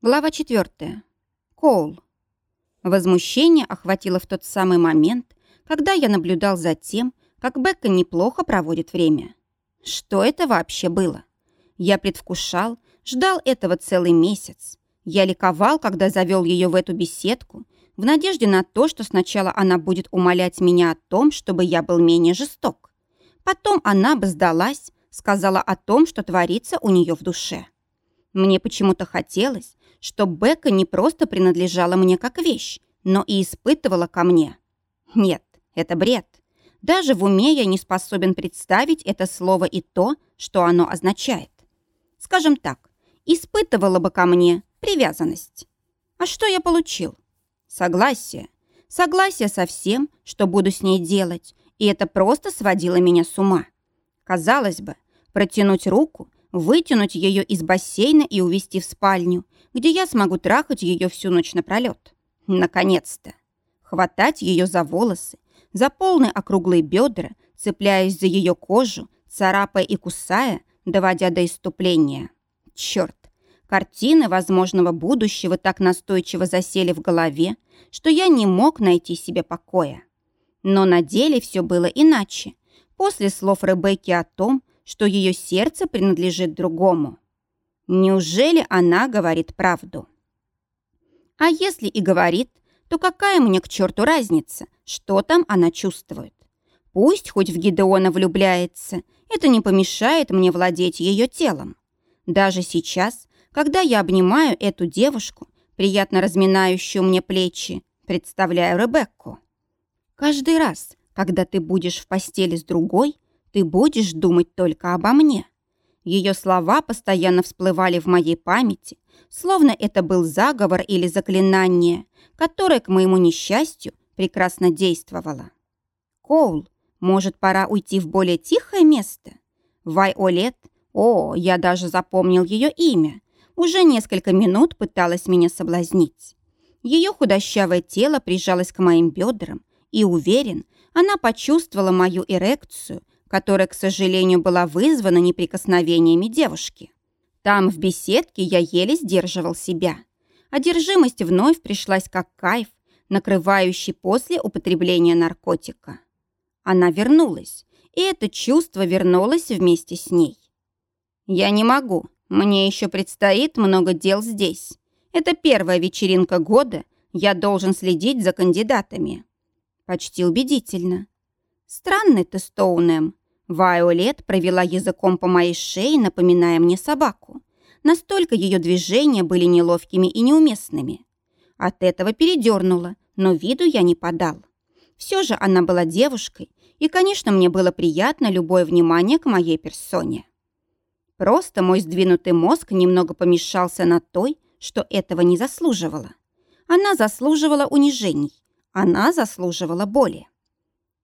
Глава 4. Коул. Возмущение охватило в тот самый момент, когда я наблюдал за тем, как Бекка неплохо проводит время. Что это вообще было? Я предвкушал, ждал этого целый месяц. Я ликовал, когда завел ее в эту беседку, в надежде на то, что сначала она будет умолять меня о том, чтобы я был менее жесток. Потом она бы сдалась, сказала о том, что творится у нее в душе. Мне почему-то хотелось, что Бека не просто принадлежала мне как вещь, но и испытывала ко мне. Нет, это бред. Даже в уме я не способен представить это слово и то, что оно означает. Скажем так, испытывала бы ко мне привязанность. А что я получил? Согласие. Согласие со всем, что буду с ней делать, и это просто сводило меня с ума. Казалось бы, протянуть руку, вытянуть ее из бассейна и увести в спальню, где я смогу трахать ее всю ночь напролет. Наконец-то. Хватать ее за волосы, за полные округлые бедра, цепляясь за ее кожу, царапая и кусая, доводя до иступления. Черт, картины возможного будущего так настойчиво засели в голове, что я не мог найти себе покоя. Но на деле все было иначе. После слов Ребекки о том, что ее сердце принадлежит другому. Неужели она говорит правду? А если и говорит, то какая мне к черту разница, что там она чувствует? Пусть хоть в Гидеона влюбляется, это не помешает мне владеть ее телом. Даже сейчас, когда я обнимаю эту девушку, приятно разминающую мне плечи, представляю Ребекку. Каждый раз, когда ты будешь в постели с другой, ты будешь думать только обо мне. Ее слова постоянно всплывали в моей памяти, словно это был заговор или заклинание, которое, к моему несчастью, прекрасно действовало. «Коул, может, пора уйти в более тихое место?» Вайолет, о, я даже запомнил ее имя, уже несколько минут пыталась меня соблазнить. Ее худощавое тело прижалось к моим бедрам, и, уверен, она почувствовала мою эрекцию которая, к сожалению, была вызвана неприкосновениями девушки. Там, в беседке, я еле сдерживал себя. Одержимость вновь пришлась как кайф, накрывающий после употребления наркотика. Она вернулась, и это чувство вернулось вместе с ней. «Я не могу. Мне еще предстоит много дел здесь. Это первая вечеринка года. Я должен следить за кандидатами». Почти убедительно. «Странный ты, Стоунем. Вайолет провела языком по моей шее, напоминая мне собаку. Настолько ее движения были неловкими и неуместными. От этого передернула, но виду я не подал. Все же она была девушкой, и, конечно, мне было приятно любое внимание к моей персоне. Просто мой сдвинутый мозг немного помешался на той, что этого не заслуживала. Она заслуживала унижений, она заслуживала боли.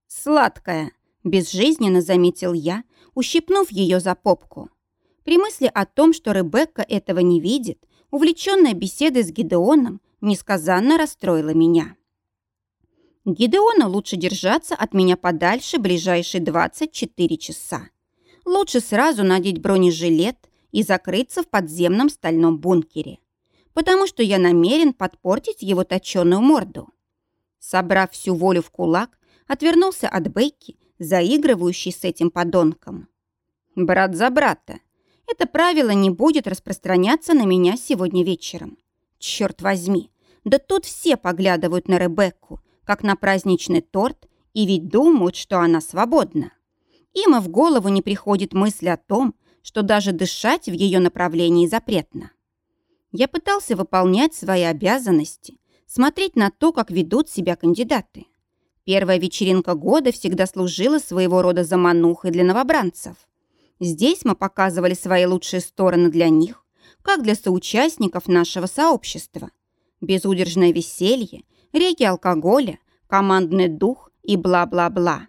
«Сладкая», Безжизненно заметил я, ущипнув ее за попку. При мысли о том, что Ребекка этого не видит, увлеченная беседой с Гидеоном несказанно расстроила меня. Гидеона лучше держаться от меня подальше ближайшие 24 часа. Лучше сразу надеть бронежилет и закрыться в подземном стальном бункере, потому что я намерен подпортить его точеную морду. Собрав всю волю в кулак, отвернулся от Бейки заигрывающий с этим подонком. Брат за брата. Это правило не будет распространяться на меня сегодня вечером. Черт возьми, да тут все поглядывают на Ребекку, как на праздничный торт, и ведь думают, что она свободна. Им и в голову не приходит мысль о том, что даже дышать в ее направлении запретно. Я пытался выполнять свои обязанности, смотреть на то, как ведут себя кандидаты. Первая вечеринка года всегда служила своего рода заманухой для новобранцев. Здесь мы показывали свои лучшие стороны для них, как для соучастников нашего сообщества. Безудержное веселье, реки алкоголя, командный дух и бла-бла-бла.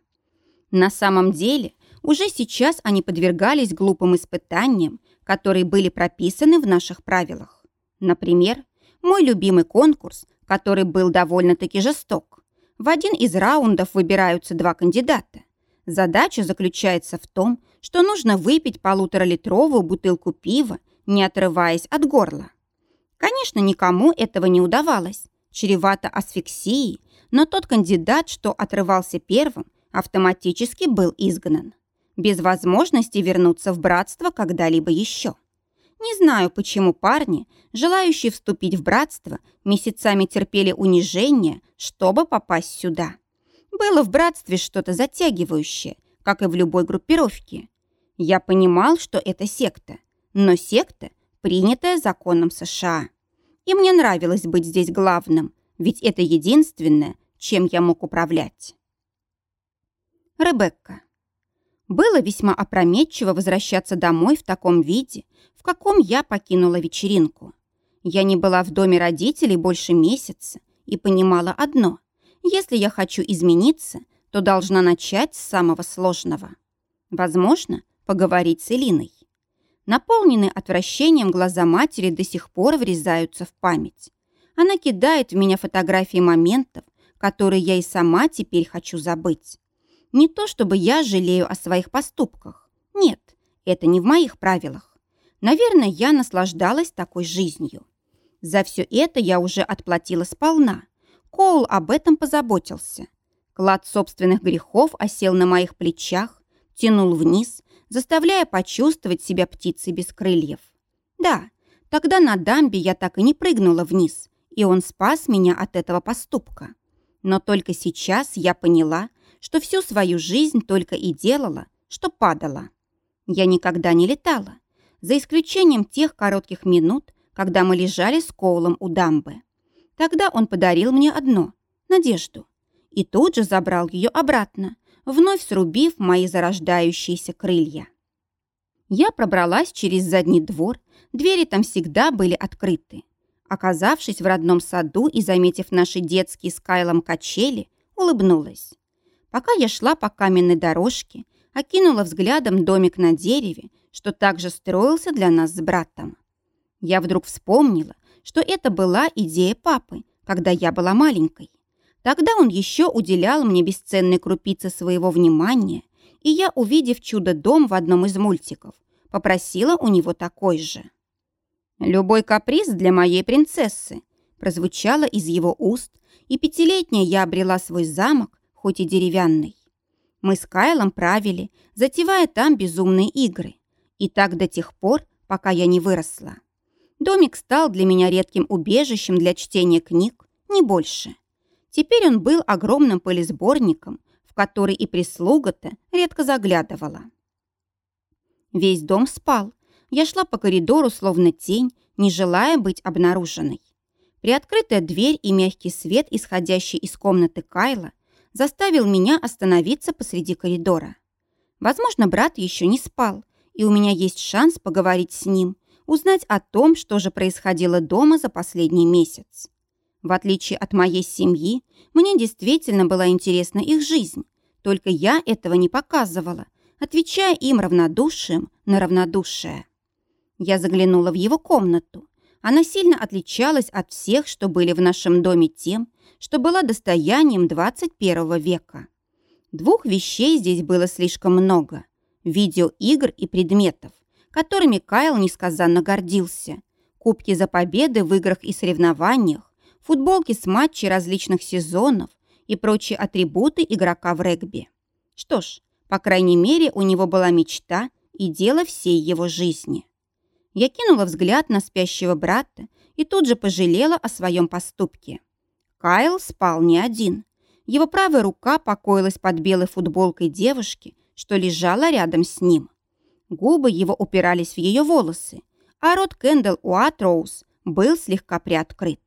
На самом деле, уже сейчас они подвергались глупым испытаниям, которые были прописаны в наших правилах. Например, мой любимый конкурс, который был довольно-таки жесток. В один из раундов выбираются два кандидата. Задача заключается в том, что нужно выпить полуторалитровую бутылку пива, не отрываясь от горла. Конечно, никому этого не удавалось. Чревато асфиксией, но тот кандидат, что отрывался первым, автоматически был изгнан. Без возможности вернуться в братство когда-либо еще. Не знаю, почему парни, желающие вступить в братство, месяцами терпели унижение, чтобы попасть сюда. Было в братстве что-то затягивающее, как и в любой группировке. Я понимал, что это секта, но секта, принятая законом США. И мне нравилось быть здесь главным, ведь это единственное, чем я мог управлять. Ребекка. Было весьма опрометчиво возвращаться домой в таком виде, в каком я покинула вечеринку. Я не была в доме родителей больше месяца и понимала одно. Если я хочу измениться, то должна начать с самого сложного. Возможно, поговорить с Элиной. Наполненные отвращением глаза матери до сих пор врезаются в память. Она кидает в меня фотографии моментов, которые я и сама теперь хочу забыть. Не то чтобы я жалею о своих поступках. Нет, это не в моих правилах. Наверное, я наслаждалась такой жизнью. За все это я уже отплатила сполна. Коул об этом позаботился. Клад собственных грехов осел на моих плечах, тянул вниз, заставляя почувствовать себя птицей без крыльев. Да, тогда на дамбе я так и не прыгнула вниз, и он спас меня от этого поступка. Но только сейчас я поняла, что всю свою жизнь только и делала, что падала. Я никогда не летала, за исключением тех коротких минут, когда мы лежали с Коулом у дамбы. Тогда он подарил мне одно — надежду. И тут же забрал ее обратно, вновь срубив мои зарождающиеся крылья. Я пробралась через задний двор, двери там всегда были открыты. Оказавшись в родном саду и заметив наши детские с Кайлом качели, улыбнулась. Пока я шла по каменной дорожке, окинула взглядом домик на дереве, что также строился для нас с братом. Я вдруг вспомнила, что это была идея папы, когда я была маленькой. Тогда он еще уделял мне бесценные крупицы своего внимания, и я, увидев чудо-дом в одном из мультиков, попросила у него такой же. «Любой каприз для моей принцессы», прозвучало из его уст, и пятилетняя я обрела свой замок, хоть и деревянный. Мы с Кайлом правили, затевая там безумные игры. И так до тех пор, пока я не выросла. Домик стал для меня редким убежищем для чтения книг, не больше. Теперь он был огромным пылесборником, в который и прислуга-то редко заглядывала. Весь дом спал. Я шла по коридору, словно тень, не желая быть обнаруженной. Приоткрытая дверь и мягкий свет, исходящий из комнаты Кайла, заставил меня остановиться посреди коридора. Возможно, брат еще не спал, и у меня есть шанс поговорить с ним, узнать о том, что же происходило дома за последний месяц. В отличие от моей семьи, мне действительно была интересна их жизнь, только я этого не показывала, отвечая им равнодушием на равнодушие. Я заглянула в его комнату. Она сильно отличалась от всех, что были в нашем доме тем, что была достоянием 21 века. Двух вещей здесь было слишком много – видеоигр и предметов, которыми Кайл несказанно гордился, кубки за победы в играх и соревнованиях, футболки с матчей различных сезонов и прочие атрибуты игрока в регби. Что ж, по крайней мере, у него была мечта и дело всей его жизни. Я кинула взгляд на спящего брата и тут же пожалела о своем поступке. Кайл спал не один. Его правая рука покоилась под белой футболкой девушки, что лежала рядом с ним. Губы его упирались в ее волосы, а рот Кэндалл Уатроуз был слегка приоткрыт.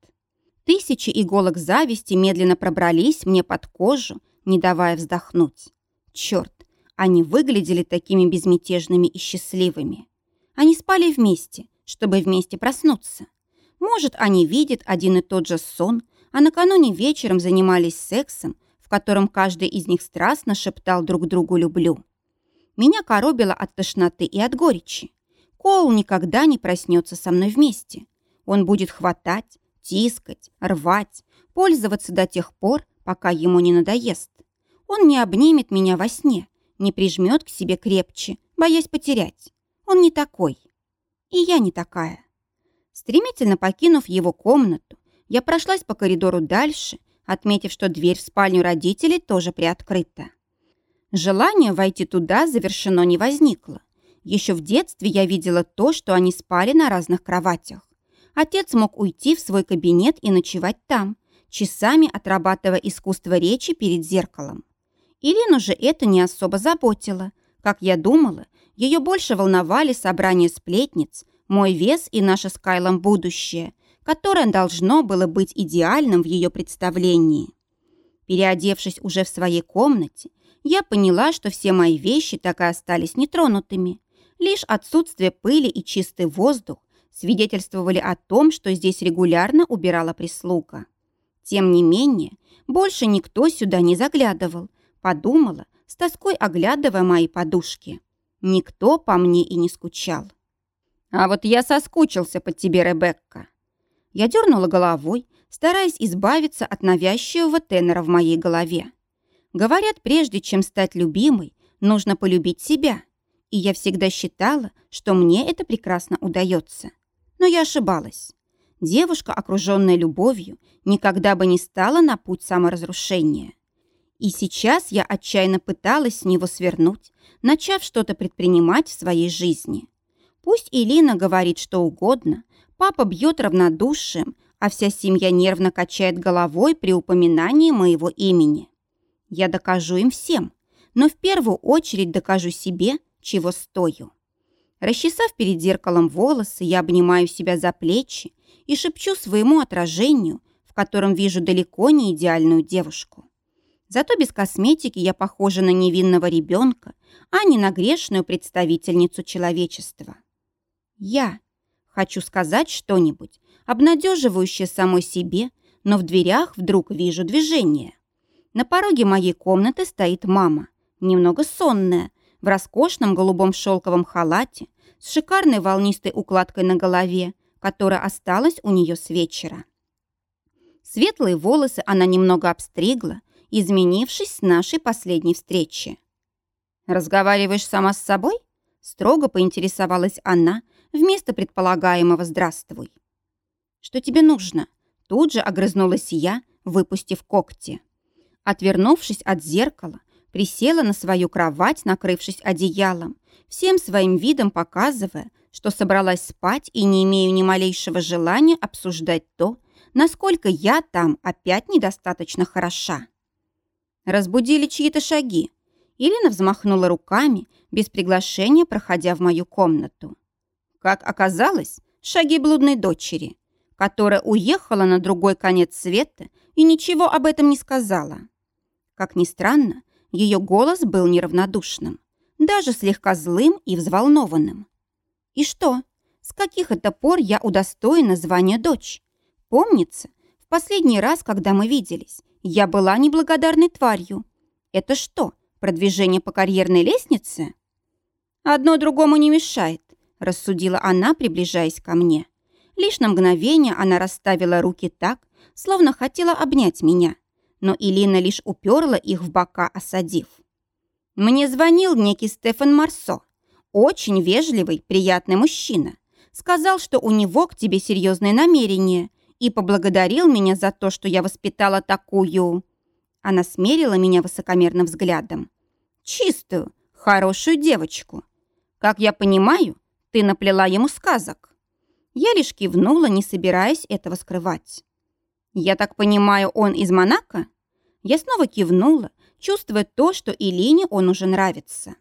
Тысячи иголок зависти медленно пробрались мне под кожу, не давая вздохнуть. Черт, они выглядели такими безмятежными и счастливыми. Они спали вместе, чтобы вместе проснуться. Может, они видят один и тот же сон, а накануне вечером занимались сексом, в котором каждый из них страстно шептал друг другу «люблю». Меня коробило от тошноты и от горечи. Коул никогда не проснется со мной вместе. Он будет хватать, тискать, рвать, пользоваться до тех пор, пока ему не надоест. Он не обнимет меня во сне, не прижмет к себе крепче, боясь потерять. Он не такой. И я не такая. Стремительно покинув его комнату, я прошлась по коридору дальше, отметив, что дверь в спальню родителей тоже приоткрыта. Желание войти туда завершено не возникло. Еще в детстве я видела то, что они спали на разных кроватях. Отец мог уйти в свой кабинет и ночевать там, часами отрабатывая искусство речи перед зеркалом. Ирину же это не особо заботило. Как я думала, ее больше волновали собрания сплетниц, мой вес и наше с Кайлом будущее, которое должно было быть идеальным в ее представлении. Переодевшись уже в своей комнате, я поняла, что все мои вещи так и остались нетронутыми. Лишь отсутствие пыли и чистый воздух свидетельствовали о том, что здесь регулярно убирала прислуга. Тем не менее, больше никто сюда не заглядывал, подумала, с тоской оглядывая мои подушки. Никто по мне и не скучал. «А вот я соскучился по тебе, Ребекка». Я дернула головой, стараясь избавиться от навязчивого тенора в моей голове. Говорят, прежде чем стать любимой, нужно полюбить себя. И я всегда считала, что мне это прекрасно удается. Но я ошибалась. Девушка, окруженная любовью, никогда бы не стала на путь саморазрушения. И сейчас я отчаянно пыталась с него свернуть, начав что-то предпринимать в своей жизни. Пусть Илина говорит что угодно, папа бьет равнодушием, а вся семья нервно качает головой при упоминании моего имени. Я докажу им всем, но в первую очередь докажу себе, чего стою. Расчесав перед зеркалом волосы, я обнимаю себя за плечи и шепчу своему отражению, в котором вижу далеко не идеальную девушку. Зато без косметики я похожа на невинного ребенка, а не на грешную представительницу человечества. Я хочу сказать что-нибудь, обнадеживающее самой себе, но в дверях вдруг вижу движение. На пороге моей комнаты стоит мама, немного сонная, в роскошном голубом шелковом халате, с шикарной волнистой укладкой на голове, которая осталась у нее с вечера. Светлые волосы она немного обстригла, изменившись с нашей последней встречи. «Разговариваешь сама с собой?» Строго поинтересовалась она вместо предполагаемого «здравствуй». «Что тебе нужно?» Тут же огрызнулась я, выпустив когти. Отвернувшись от зеркала, присела на свою кровать, накрывшись одеялом, всем своим видом показывая, что собралась спать и не имею ни малейшего желания обсуждать то, насколько я там опять недостаточно хороша. Разбудили чьи-то шаги. Ирина взмахнула руками, без приглашения проходя в мою комнату. Как оказалось, шаги блудной дочери, которая уехала на другой конец света и ничего об этом не сказала. Как ни странно, ее голос был неравнодушным, даже слегка злым и взволнованным. «И что? С каких это пор я удостоена звания дочь? Помнится, в последний раз, когда мы виделись, я была неблагодарной тварью. Это что, продвижение по карьерной лестнице?» «Одно другому не мешает», – рассудила она, приближаясь ко мне. Лишь на мгновение она расставила руки так, словно хотела обнять меня – но Илина лишь уперла их в бока, осадив. «Мне звонил некий Стефан Марсо. Очень вежливый, приятный мужчина. Сказал, что у него к тебе серьезные намерения и поблагодарил меня за то, что я воспитала такую...» Она смерила меня высокомерным взглядом. «Чистую, хорошую девочку. Как я понимаю, ты наплела ему сказок». Я лишь кивнула, не собираясь этого скрывать. «Я так понимаю, он из Монако?» Я снова кивнула, чувствуя то, что Илине он уже нравится.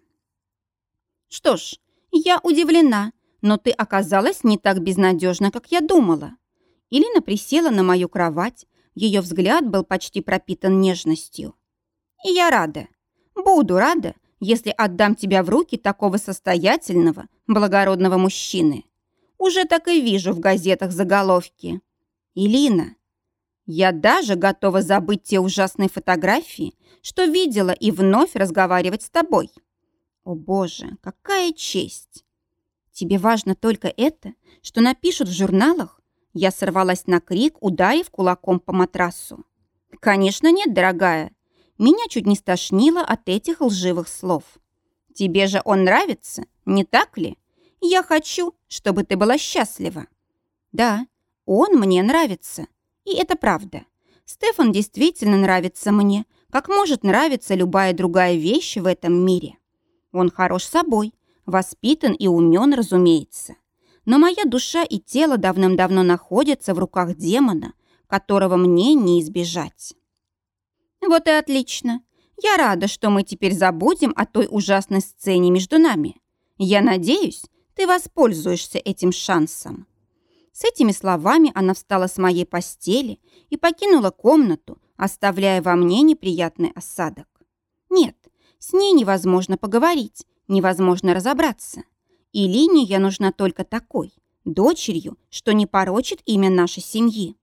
«Что ж, я удивлена, но ты оказалась не так безнадежна, как я думала». Илина присела на мою кровать, ее взгляд был почти пропитан нежностью. «И я рада. Буду рада, если отдам тебя в руки такого состоятельного, благородного мужчины. Уже так и вижу в газетах заголовки. Илина, я даже готова забыть те ужасные фотографии, что видела, и вновь разговаривать с тобой. О боже, какая честь! Тебе важно только это, что напишут в журналах? Я сорвалась на крик, ударив кулаком по матрасу. Конечно, нет, дорогая. Меня чуть не стошнило от этих лживых слов. Тебе же он нравится, не так ли? Я хочу, чтобы ты была счастлива. Да, он мне нравится. И это правда. Стефан действительно нравится мне, как может нравиться любая другая вещь в этом мире. Он хорош собой, воспитан и умен, разумеется. Но моя душа и тело давным-давно находятся в руках демона, которого мне не избежать. Вот и отлично. Я рада, что мы теперь забудем о той ужасной сцене между нами. Я надеюсь, ты воспользуешься этим шансом». С этими словами она встала с моей постели и покинула комнату, оставляя во мне неприятный осадок. Нет, с ней невозможно поговорить, невозможно разобраться. И линии я нужна только такой, дочерью, что не порочит имя нашей семьи.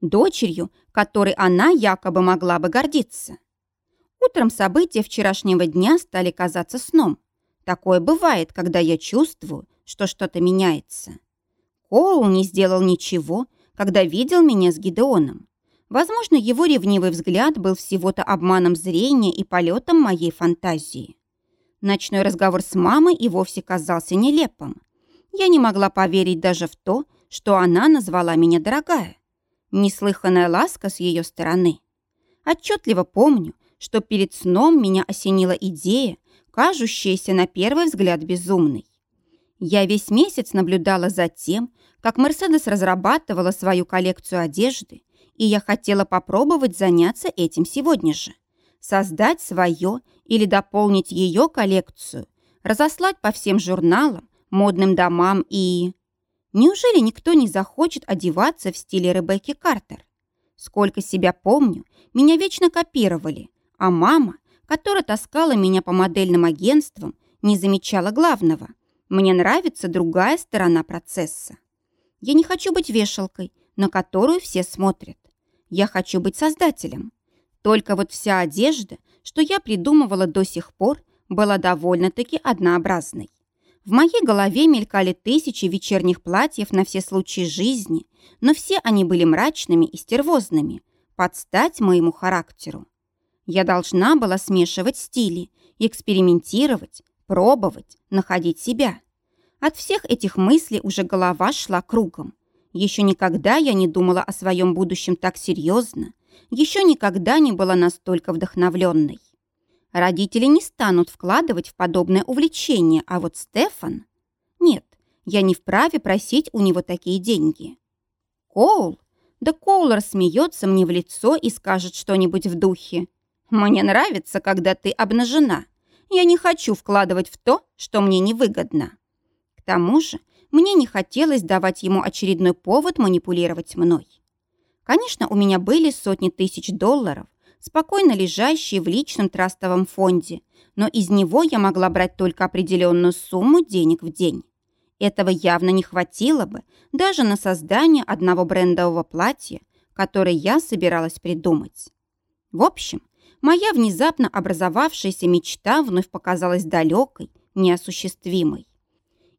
Дочерью, которой она якобы могла бы гордиться. Утром события вчерашнего дня стали казаться сном. Такое бывает, когда я чувствую, что что-то меняется. Коул не сделал ничего, когда видел меня с Гидеоном. Возможно, его ревнивый взгляд был всего-то обманом зрения и полетом моей фантазии. Ночной разговор с мамой и вовсе казался нелепым. Я не могла поверить даже в то, что она назвала меня дорогая. Неслыханная ласка с ее стороны. Отчетливо помню, что перед сном меня осенила идея, кажущаяся на первый взгляд безумной. Я весь месяц наблюдала за тем, как Мерседес разрабатывала свою коллекцию одежды, и я хотела попробовать заняться этим сегодня же. Создать свое или дополнить ее коллекцию, разослать по всем журналам, модным домам и... Неужели никто не захочет одеваться в стиле Ребекки Картер? Сколько себя помню, меня вечно копировали, а мама, которая таскала меня по модельным агентствам, не замечала главного – мне нравится другая сторона процесса. Я не хочу быть вешалкой, на которую все смотрят. Я хочу быть создателем. Только вот вся одежда, что я придумывала до сих пор, была довольно-таки однообразной. В моей голове мелькали тысячи вечерних платьев на все случаи жизни, но все они были мрачными и стервозными, под стать моему характеру. Я должна была смешивать стили, экспериментировать, пробовать, находить себя. От всех этих мыслей уже голова шла кругом. Еще никогда я не думала о своем будущем так серьезно, еще никогда не была настолько вдохновленной. Родители не станут вкладывать в подобное увлечение, а вот Стефан... Нет, я не вправе просить у него такие деньги. Коул? Да Коул рассмеется мне в лицо и скажет что-нибудь в духе. «Мне нравится, когда ты обнажена. Я не хочу вкладывать в то, что мне невыгодно. К тому же мне не хотелось давать ему очередной повод манипулировать мной. Конечно, у меня были сотни тысяч долларов, спокойно лежащие в личном трастовом фонде, но из него я могла брать только определенную сумму денег в день. Этого явно не хватило бы даже на создание одного брендового платья, которое я собиралась придумать. В общем, моя внезапно образовавшаяся мечта вновь показалась далекой, неосуществимой.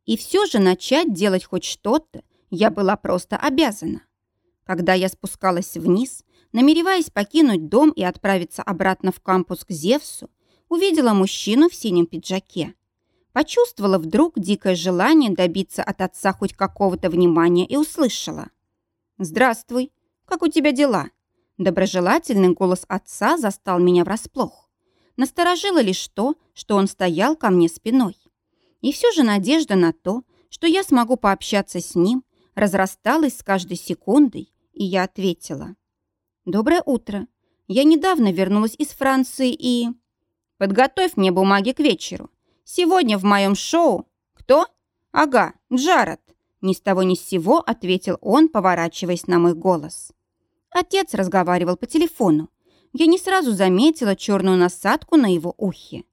И все же начать делать хоть что-то я была просто обязана. Когда я спускалась вниз, намереваясь покинуть дом и отправиться обратно в кампус к Зевсу, увидела мужчину в синем пиджаке. Почувствовала вдруг дикое желание добиться от отца хоть какого-то внимания и услышала. «Здравствуй, как у тебя дела?» Доброжелательный голос отца застал меня врасплох. Насторожило лишь то, что он стоял ко мне спиной. И все же надежда на то, что я смогу пообщаться с ним, разрасталась с каждой секундой, и я ответила. «Доброе утро. Я недавно вернулась из Франции и...» «Подготовь мне бумаги к вечеру. Сегодня в моем шоу...» «Кто?» «Ага, Джаред». Ни с того ни с сего ответил он, поворачиваясь на мой голос. Отец разговаривал по телефону. Я не сразу заметила черную насадку на его ухе.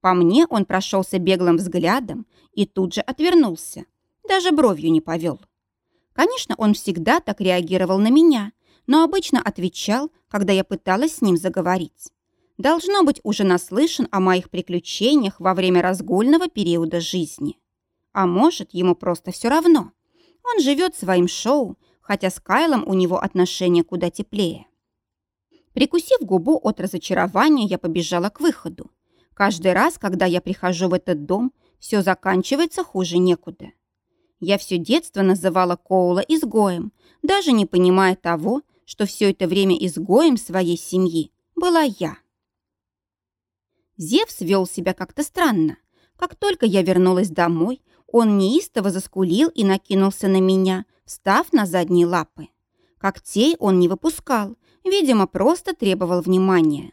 По мне он прошелся беглым взглядом и тут же отвернулся. Даже бровью не повел. Конечно, он всегда так реагировал на меня, но обычно отвечал, когда я пыталась с ним заговорить. Должно быть, уже наслышан о моих приключениях во время разгульного периода жизни. А может, ему просто все равно. Он живет своим шоу, хотя с Кайлом у него отношения куда теплее. Прикусив губу от разочарования, я побежала к выходу. Каждый раз, когда я прихожу в этот дом, все заканчивается хуже некуда. Я все детство называла Коула изгоем, даже не понимая того, что все это время изгоем своей семьи была я. Зевс вел себя как-то странно. Как только я вернулась домой, он неистово заскулил и накинулся на меня, встав на задние лапы. Когтей он не выпускал, видимо, просто требовал внимания.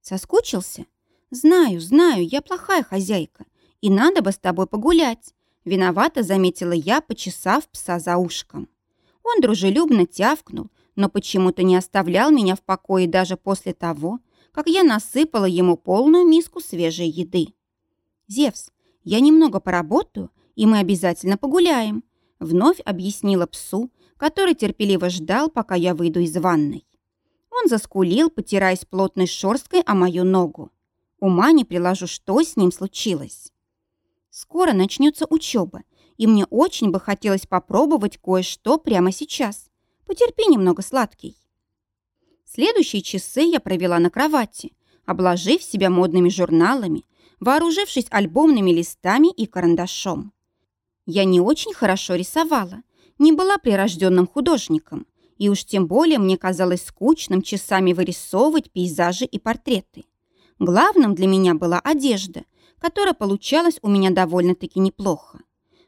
Соскучился? Знаю, знаю, я плохая хозяйка, и надо бы с тобой погулять. Виновато заметила я, почесав пса за ушком. Он дружелюбно тявкнул, но почему-то не оставлял меня в покое даже после того, как я насыпала ему полную миску свежей еды. «Зевс, я немного поработаю, и мы обязательно погуляем», вновь объяснила псу, который терпеливо ждал, пока я выйду из ванной. Он заскулил, потираясь плотной шерсткой о мою ногу. Ума не приложу, что с ним случилось. Скоро начнется учеба, и мне очень бы хотелось попробовать кое-что прямо сейчас. Потерпи немного, сладкий. Следующие часы я провела на кровати, обложив себя модными журналами, вооружившись альбомными листами и карандашом. Я не очень хорошо рисовала, не была прирожденным художником, и уж тем более мне казалось скучным часами вырисовывать пейзажи и портреты. Главным для меня была одежда, которая получалась у меня довольно-таки неплохо.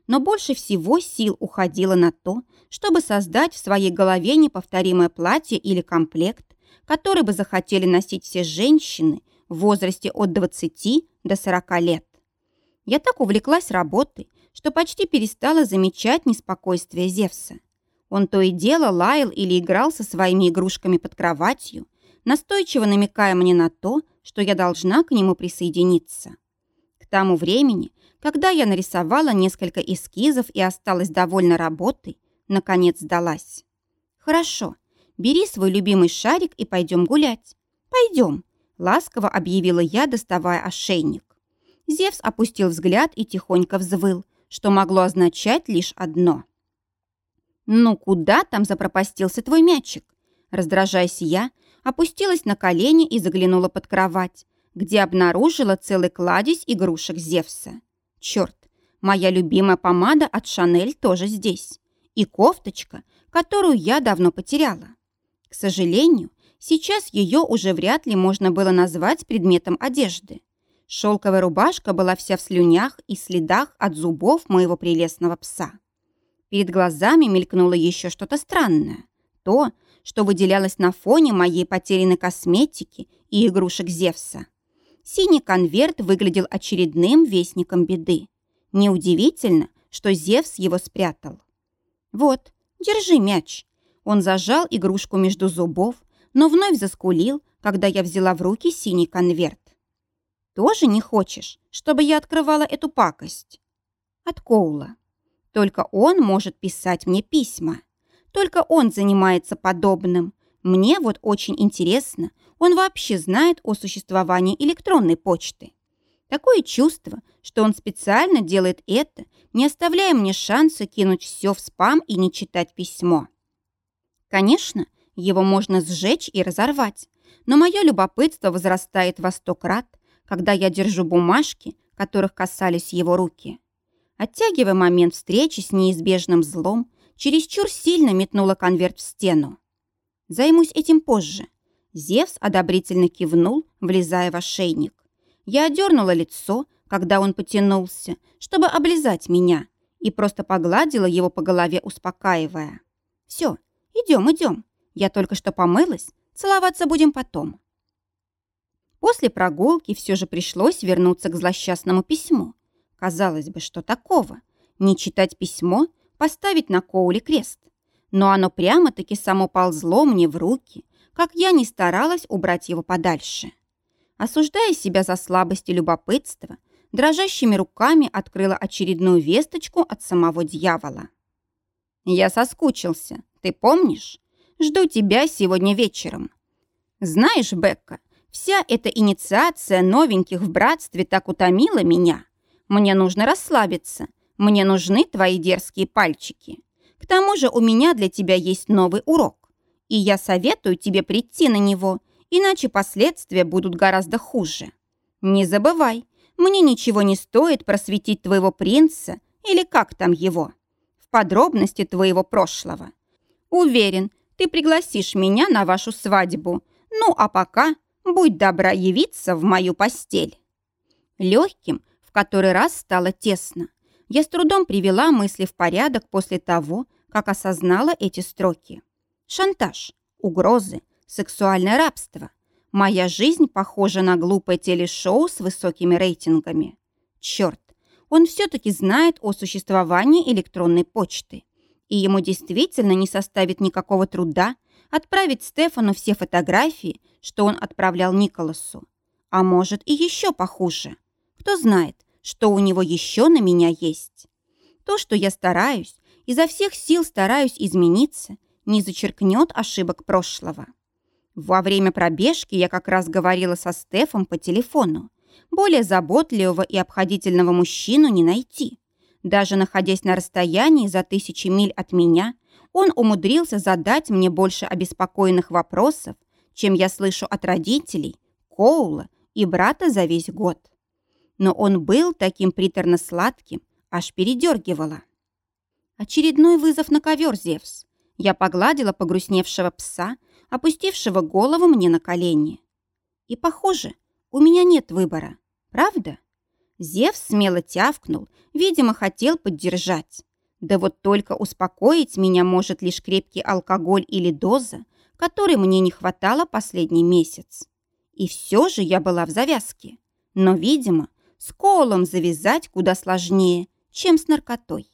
Но больше всего сил уходило на то, чтобы создать в своей голове неповторимое платье или комплект, который бы захотели носить все женщины в возрасте от 20 до 40 лет. Я так увлеклась работой, что почти перестала замечать неспокойствие Зевса. Он то и дело лаял или играл со своими игрушками под кроватью, настойчиво намекая мне на то, что я должна к нему присоединиться. Тому времени, когда я нарисовала несколько эскизов и осталась довольна работой, наконец сдалась. «Хорошо, бери свой любимый шарик и пойдем гулять. Пойдем», — ласково объявила я, доставая ошейник. Зевс опустил взгляд и тихонько взвыл, что могло означать лишь одно — «Ну куда там запропастился твой мячик?» Раздражаясь я, опустилась на колени и заглянула под кровать, где обнаружила целый кладезь игрушек Зевса. Черт, моя любимая помада от Шанель тоже здесь. И кофточка, которую я давно потеряла. К сожалению, сейчас ее уже вряд ли можно было назвать предметом одежды. Шелковая рубашка была вся в слюнях и следах от зубов моего прелестного пса. Перед глазами мелькнуло еще что-то странное. То, что выделялось на фоне моей потерянной косметики и игрушек Зевса. Синий конверт выглядел очередным вестником беды. Неудивительно, что Зевс его спрятал. «Вот, держи мяч». Он зажал игрушку между зубов, но вновь заскулил, когда я взяла в руки синий конверт. «Тоже не хочешь, чтобы я открывала эту пакость?» От Коула. Только он может писать мне письма. Только он занимается подобным. Мне вот очень интересно, он вообще знает о существовании электронной почты. Такое чувство, что он специально делает это, не оставляя мне шанса кинуть все в спам и не читать письмо. Конечно, его можно сжечь и разорвать, но мое любопытство возрастает во сто крат, когда я держу бумажки, которых касались его руки. Оттягивая момент встречи с неизбежным злом, чересчур сильно метнула конверт в стену. Займусь этим позже. Зевс одобрительно кивнул, влезая в ошейник. Я одернула лицо, когда он потянулся, чтобы облизать меня, и просто погладила его по голове, успокаивая. «Все, идем, идем. Я только что помылась, целоваться будем потом». После прогулки все же пришлось вернуться к злосчастному письму, Казалось бы, что такого? Не читать письмо, поставить на Коуле крест. Но оно прямо-таки само ползло мне в руки, как я не старалась убрать его подальше. Осуждая себя за слабость и любопытство, дрожащими руками открыла очередную весточку от самого дьявола. «Я соскучился, ты помнишь? Жду тебя сегодня вечером. Знаешь, Бекка, вся эта инициация новеньких в братстве так утомила меня, мне нужно расслабиться. Мне нужны твои дерзкие пальчики. К тому же у меня для тебя есть новый урок. И я советую тебе прийти на него, иначе последствия будут гораздо хуже. Не забывай, мне ничего не стоит просветить твоего принца или как там его. подробности твоего прошлого. Уверен, ты пригласишь меня на вашу свадьбу. Ну, а пока будь добра явиться в мою постель». Легким в который раз стало тесно. Я с трудом привела мысли в порядок после того, как осознала эти строки. Шантаж, угрозы, сексуальное рабство. Моя жизнь похожа на глупое телешоу с высокими рейтингами. Черт, он все-таки знает о существовании электронной почты. И ему действительно не составит никакого труда отправить Стефану все фотографии, что он отправлял Николасу. А может и еще похуже. Кто знает, что у него еще на меня есть. То, что я стараюсь, изо всех сил стараюсь измениться, не зачеркнет ошибок прошлого. Во время пробежки я как раз говорила со Стефом по телефону. Более заботливого и обходительного мужчину не найти. Даже находясь на расстоянии за тысячи миль от меня, он умудрился задать мне больше обеспокоенных вопросов, чем я слышу от родителей, Коула и брата за весь год. Но он был таким приторно-сладким, аж передергивало. Очередной вызов на ковер, Зевс. Я погладила погрустневшего пса, опустившего голову мне на колени. И, похоже, у меня нет выбора. Правда? Зевс смело тявкнул, видимо, хотел поддержать. Да вот только успокоить меня может лишь крепкий алкоголь или доза, которой мне не хватало последний месяц. И все же я была в завязке. Но, видимо, с колом завязать куда сложнее, чем с наркотой.